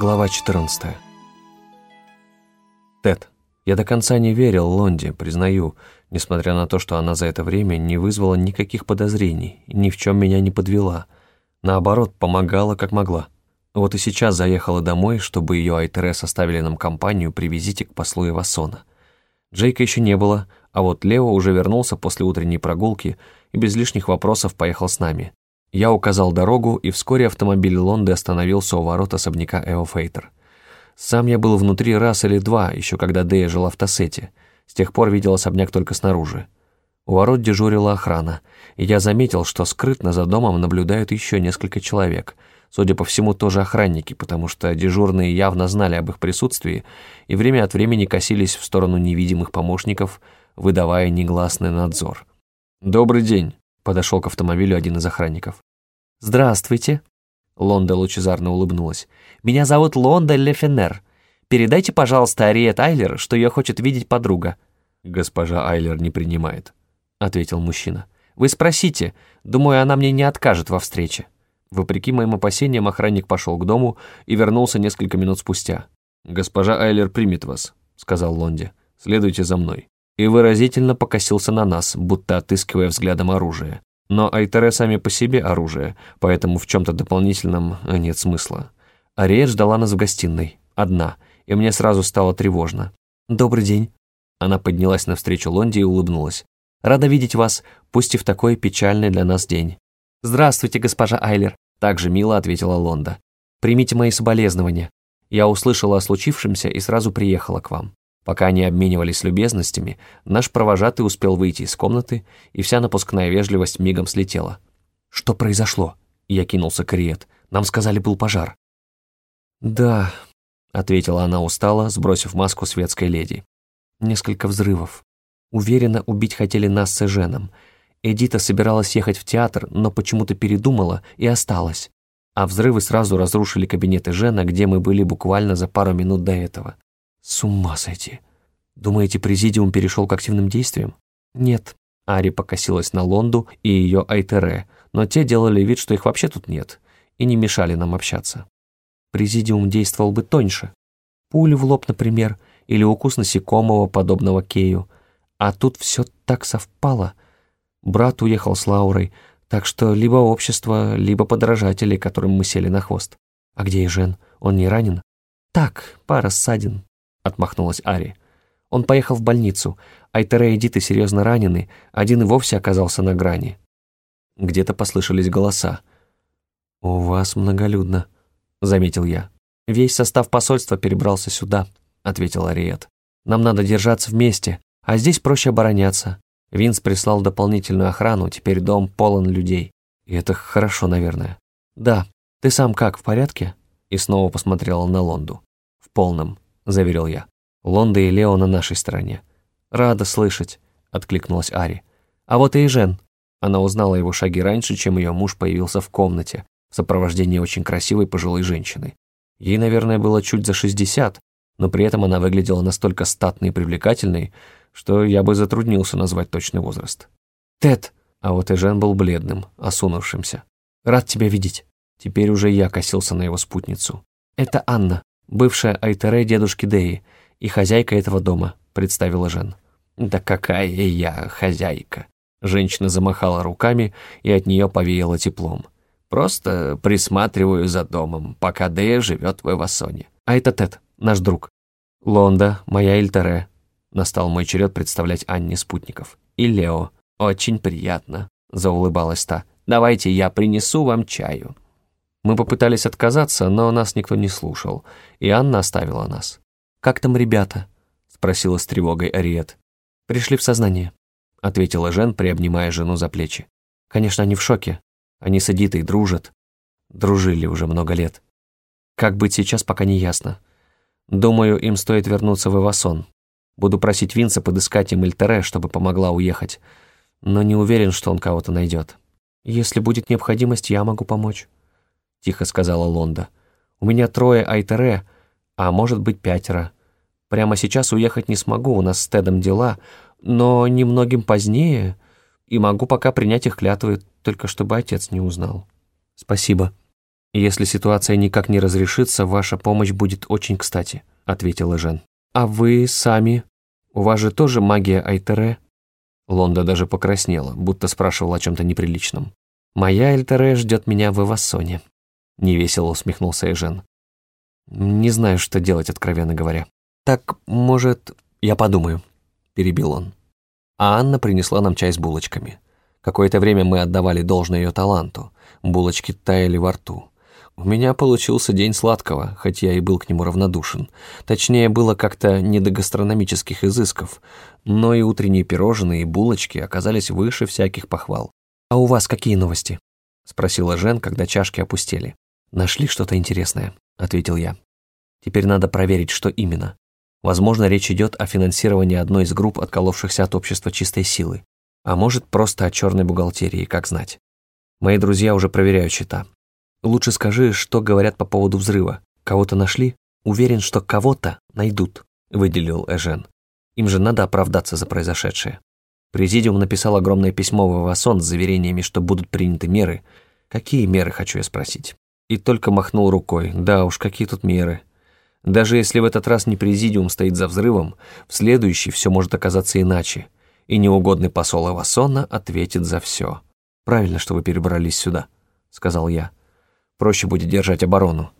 Глава 14 Тед. Я до конца не верил Лонде, признаю, несмотря на то, что она за это время не вызвала никаких подозрений, ни в чем меня не подвела. Наоборот, помогала как могла. Вот и сейчас заехала домой, чтобы ее Айтере составили нам компанию при визите к послу Эвасона. Джейка еще не было, а вот Лео уже вернулся после утренней прогулки и без лишних вопросов поехал с нами. Я указал дорогу, и вскоре автомобиль Лонды остановился у ворот особняка Эофейтер. Сам я был внутри раз или два, еще когда Дэя жила в Тассете. С тех пор видел особняк только снаружи. У ворот дежурила охрана, и я заметил, что скрытно за домом наблюдают еще несколько человек. Судя по всему, тоже охранники, потому что дежурные явно знали об их присутствии и время от времени косились в сторону невидимых помощников, выдавая негласный надзор. «Добрый день», Подошел к автомобилю один из охранников. «Здравствуйте!» Лонда лучезарно улыбнулась. «Меня зовут Лонда Лефенер. Передайте, пожалуйста, Ариет Айлер, что ее хочет видеть подруга». «Госпожа Айлер не принимает», — ответил мужчина. «Вы спросите. Думаю, она мне не откажет во встрече». Вопреки моим опасениям, охранник пошел к дому и вернулся несколько минут спустя. «Госпожа Айлер примет вас», — сказал Лонде. «Следуйте за мной» и выразительно покосился на нас, будто отыскивая взглядом оружие. Но Айтере сами по себе оружие, поэтому в чем-то дополнительном нет смысла. Ариет ждала нас в гостиной, одна, и мне сразу стало тревожно. «Добрый день». Она поднялась навстречу Лонде и улыбнулась. «Рада видеть вас, пусть и в такой печальный для нас день». «Здравствуйте, госпожа Айлер», — также мило ответила Лонда. «Примите мои соболезнования. Я услышала о случившемся и сразу приехала к вам». Пока они обменивались любезностями, наш провожатый успел выйти из комнаты, и вся напускная вежливость мигом слетела. «Что произошло?» Я кинулся к Риет. «Нам сказали, был пожар». «Да», — ответила она устало, сбросив маску светской леди. «Несколько взрывов. Уверена, убить хотели нас с Эженом. Эдита собиралась ехать в театр, но почему-то передумала и осталась. А взрывы сразу разрушили кабинет Эжена, где мы были буквально за пару минут до этого. С ума сойти. Думаете, президиум перешел к активным действиям? Нет. Ари покосилась на Лонду и ее Айтере, но те делали вид, что их вообще тут нет, и не мешали нам общаться. Президиум действовал бы тоньше. Пули в лоб, например, или укус насекомого, подобного Кею. А тут все так совпало. Брат уехал с Лаурой, так что либо общество, либо подражатели, которым мы сели на хвост. А где Ежен? Он не ранен? Так, пара ссадин, — отмахнулась Ари. Он поехал в больницу. Айтере и Диты серьезно ранены, один и вовсе оказался на грани. Где-то послышались голоса. «У вас многолюдно», — заметил я. «Весь состав посольства перебрался сюда», — ответил Ариет. «Нам надо держаться вместе, а здесь проще обороняться. Винс прислал дополнительную охрану, теперь дом полон людей. И это хорошо, наверное». «Да. Ты сам как, в порядке?» И снова посмотрела на Лонду. «В полном. — заверил я. «Лонда и Лео на нашей стороне». «Рада слышать», — откликнулась Ари. «А вот и Жен». Она узнала его шаги раньше, чем ее муж появился в комнате, в сопровождении очень красивой пожилой женщины. Ей, наверное, было чуть за шестьдесят, но при этом она выглядела настолько статной и привлекательной, что я бы затруднился назвать точный возраст. «Тед!» А вот и Жен был бледным, осунувшимся. «Рад тебя видеть». Теперь уже я косился на его спутницу. «Это Анна бывшая Айтере дедушки Деи и хозяйка этого дома», — представила Жен. «Да какая я хозяйка!» Женщина замахала руками, и от нее повеяло теплом. «Просто присматриваю за домом, пока Дея живет в Эвасоне. А это Тед, наш друг. Лонда, моя Эльтере». Настал мой черед представлять Анне спутников. «И Лео. Очень приятно», — заулыбалась та. «Давайте я принесу вам чаю». Мы попытались отказаться, но нас никто не слушал, и Анна оставила нас. «Как там ребята?» — спросила с тревогой Ариет. «Пришли в сознание», — ответила Жен, приобнимая жену за плечи. «Конечно, они в шоке. Они с Эдитой дружат. Дружили уже много лет. Как быть сейчас, пока не ясно. Думаю, им стоит вернуться в Эвасон. Буду просить Винса подыскать им Эльтере, чтобы помогла уехать, но не уверен, что он кого-то найдет. Если будет необходимость, я могу помочь» тихо сказала Лонда. «У меня трое Айтере, а может быть пятеро. Прямо сейчас уехать не смогу, у нас с Тедом дела, но немногим позднее, и могу пока принять их клятвы, только чтобы отец не узнал». «Спасибо», «Если ситуация никак не разрешится, ваша помощь будет очень кстати», — ответила Жен. «А вы сами? У вас же тоже магия Айтере?» Лонда даже покраснела, будто спрашивала о чем-то неприличном. «Моя Эльтере ждет меня в Эвассоне», — невесело усмехнулся Эжен. «Не знаю, что делать, откровенно говоря». «Так, может, я подумаю», — перебил он. А Анна принесла нам чай с булочками. Какое-то время мы отдавали должное ее таланту. Булочки таяли во рту. У меня получился день сладкого, хоть я и был к нему равнодушен. Точнее, было как-то не до гастрономических изысков, но и утренние пирожные и булочки оказались выше всяких похвал. «А у вас какие новости?» — спросила Жен, когда чашки опустели. «Нашли что-то интересное», — ответил я. «Теперь надо проверить, что именно. Возможно, речь идет о финансировании одной из групп, отколовшихся от общества чистой силы. А может, просто о черной бухгалтерии, как знать. Мои друзья уже проверяют счета. Лучше скажи, что говорят по поводу взрыва. Кого-то нашли? Уверен, что кого-то найдут, выделил Эжен. Им же надо оправдаться за произошедшее. Президиум написал огромное письмо в Авасон с заверениями, что будут приняты меры. Какие меры, хочу я спросить? И только махнул рукой. Да уж, какие тут меры. Даже если в этот раз не президиум стоит за взрывом, в следующий все может оказаться иначе, и неугодный посол Авасона ответит за все. «Правильно, что вы перебрались сюда», — сказал я. «Проще будет держать оборону.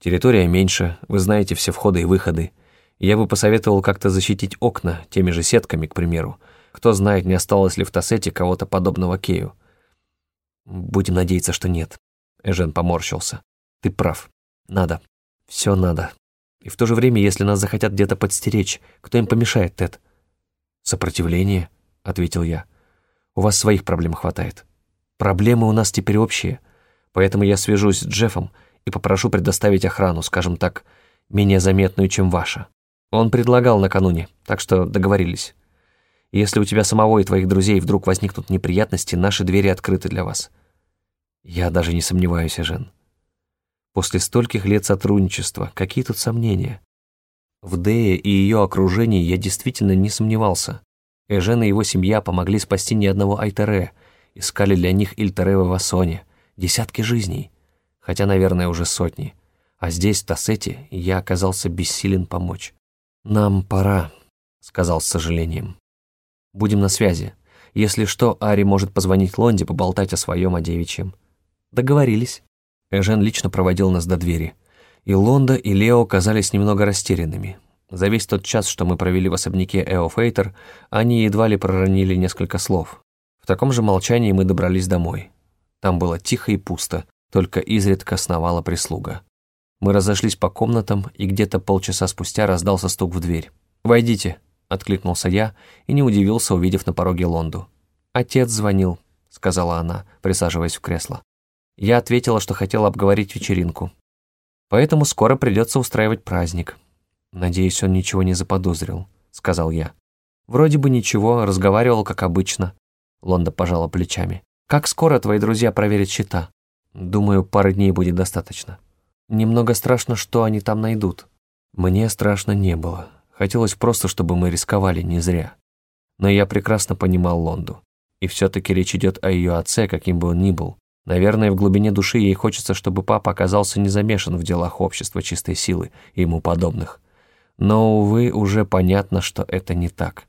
Территория меньше, вы знаете все входы и выходы. Я бы посоветовал как-то защитить окна теми же сетками, к примеру. Кто знает, не осталось ли в Тассете кого-то подобного Кею». «Будем надеяться, что нет», — Эжен поморщился. «Ты прав. Надо. Все надо». И в то же время, если нас захотят где-то подстеречь, кто им помешает, Тед? Сопротивление, ответил я. У вас своих проблем хватает. Проблемы у нас теперь общие, поэтому я свяжусь с Джеффом и попрошу предоставить охрану, скажем так, менее заметную, чем ваша. Он предлагал накануне, так что договорились. Если у тебя самого и твоих друзей вдруг возникнут неприятности, наши двери открыты для вас. Я даже не сомневаюсь, Жен. После стольких лет сотрудничества, какие тут сомнения? В Дее и ее окружении я действительно не сомневался. Эжен и его семья помогли спасти ни одного Айтере, искали для них Ильтере в Авасоне, десятки жизней, хотя, наверное, уже сотни. А здесь, в Тассете, я оказался бессилен помочь. «Нам пора», — сказал с сожалением. «Будем на связи. Если что, Ари может позвонить Лонде, поболтать о своем, о девичьем». «Договорились». Эжен лично проводил нас до двери. И Лонда, и Лео казались немного растерянными. За весь тот час, что мы провели в особняке Эо Фейтер, они едва ли проронили несколько слов. В таком же молчании мы добрались домой. Там было тихо и пусто, только изредка сновала прислуга. Мы разошлись по комнатам, и где-то полчаса спустя раздался стук в дверь. «Войдите», — откликнулся я и не удивился, увидев на пороге Лонду. «Отец звонил», — сказала она, присаживаясь в кресло. Я ответила, что хотела обговорить вечеринку. Поэтому скоро придется устраивать праздник. Надеюсь, он ничего не заподозрил, сказал я. Вроде бы ничего, разговаривал как обычно. Лонда пожала плечами. Как скоро твои друзья проверят счета? Думаю, пары дней будет достаточно. Немного страшно, что они там найдут. Мне страшно не было. Хотелось просто, чтобы мы рисковали не зря. Но я прекрасно понимал Лонду. И все-таки речь идет о ее отце, каким бы он ни был. Наверное, в глубине души ей хочется, чтобы папа оказался не замешан в делах общества чистой силы и ему подобных. Но, увы, уже понятно, что это не так.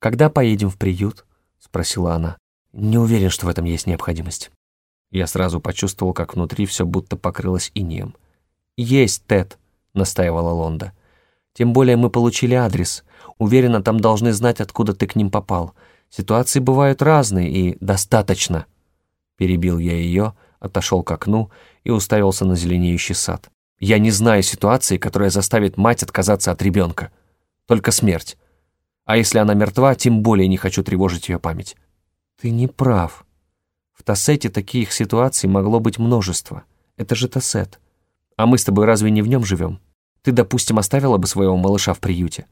«Когда поедем в приют?» — спросила она. «Не уверен, что в этом есть необходимость». Я сразу почувствовал, как внутри все будто покрылось инеем. «Есть, Тед», — настаивала Лонда. «Тем более мы получили адрес. Уверена, там должны знать, откуда ты к ним попал. Ситуации бывают разные и достаточно». Перебил я ее, отошел к окну и уставился на зеленеющий сад. Я не знаю ситуации, которая заставит мать отказаться от ребенка. Только смерть. А если она мертва, тем более не хочу тревожить ее память. Ты не прав. В Тассете таких ситуаций могло быть множество. Это же Тассет. А мы с тобой разве не в нем живем? Ты, допустим, оставила бы своего малыша в приюте?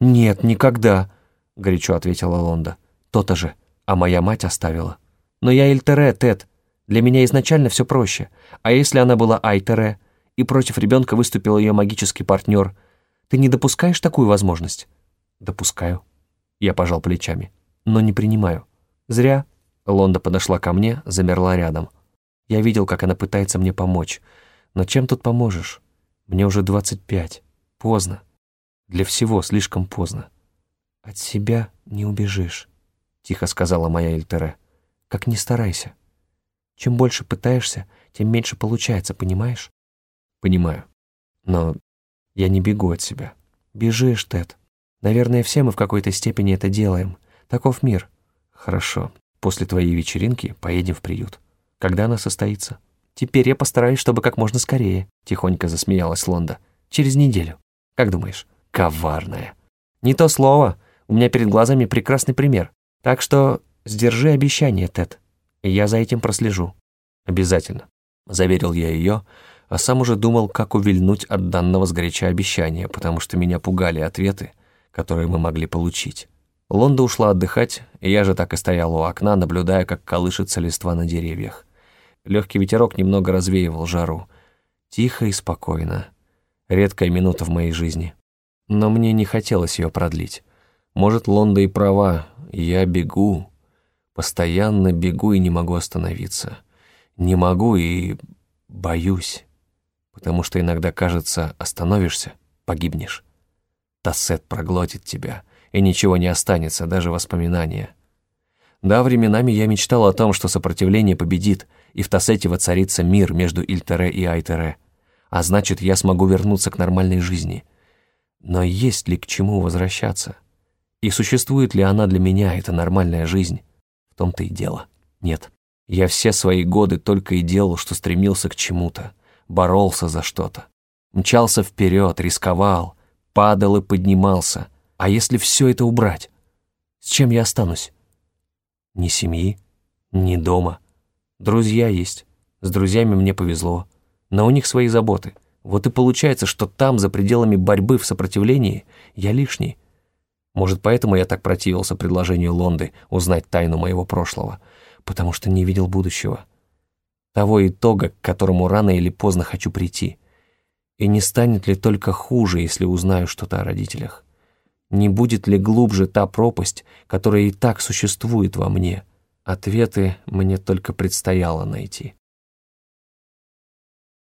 Нет, никогда, горячо ответила Лонда. То-то же. А моя мать оставила. Но я Эльтере, Тед. Для меня изначально все проще. А если она была Айтере, и против ребенка выступил ее магический партнер, ты не допускаешь такую возможность? Допускаю. Я пожал плечами. Но не принимаю. Зря. Лонда подошла ко мне, замерла рядом. Я видел, как она пытается мне помочь. Но чем тут поможешь? Мне уже 25. Поздно. Для всего слишком поздно. От себя не убежишь, тихо сказала моя Эльтере. Как ни старайся. Чем больше пытаешься, тем меньше получается, понимаешь? Понимаю. Но я не бегу от себя. Бежишь, Тед. Наверное, все мы в какой-то степени это делаем. Таков мир. Хорошо. После твоей вечеринки поедем в приют. Когда она состоится? Теперь я постараюсь, чтобы как можно скорее, тихонько засмеялась Лонда. Через неделю. Как думаешь? Коварная. Не то слово. У меня перед глазами прекрасный пример. Так что сдержи обещание, Тед. Я за этим прослежу. Обязательно. Заверил я ее, а сам уже думал, как увильнуть от данного сгоряча обещания, потому что меня пугали ответы, которые мы могли получить. Лонда ушла отдыхать, и я же так и стоял у окна, наблюдая, как колышется листва на деревьях. Легкий ветерок немного развеивал жару. Тихо и спокойно. Редкая минута в моей жизни. Но мне не хотелось ее продлить. Может, Лонда и права. Я бегу. Постоянно бегу и не могу остановиться. Не могу и боюсь. Потому что иногда кажется, остановишься, погибнешь. Тассет проглотит тебя, и ничего не останется, даже воспоминания. Да, временами я мечтал о том, что сопротивление победит, и в Тассете воцарится мир между Ильтере и Айтере. А значит, я смогу вернуться к нормальной жизни. Но есть ли к чему возвращаться? И существует ли она для меня, эта нормальная жизнь? В том-то и дело. Нет. Я все свои годы только и делал, что стремился к чему-то, боролся за что-то. Мчался вперед, рисковал, падал и поднимался. А если все это убрать? С чем я останусь? Ни семьи, ни дома. Друзья есть. С друзьями мне повезло. Но у них свои заботы. Вот и получается, что там, за пределами борьбы в сопротивлении, я лишний. Может, поэтому я так противился предложению Лонды узнать тайну моего прошлого, потому что не видел будущего. Того итога, к которому рано или поздно хочу прийти. И не станет ли только хуже, если узнаю что-то о родителях? Не будет ли глубже та пропасть, которая и так существует во мне? Ответы мне только предстояло найти.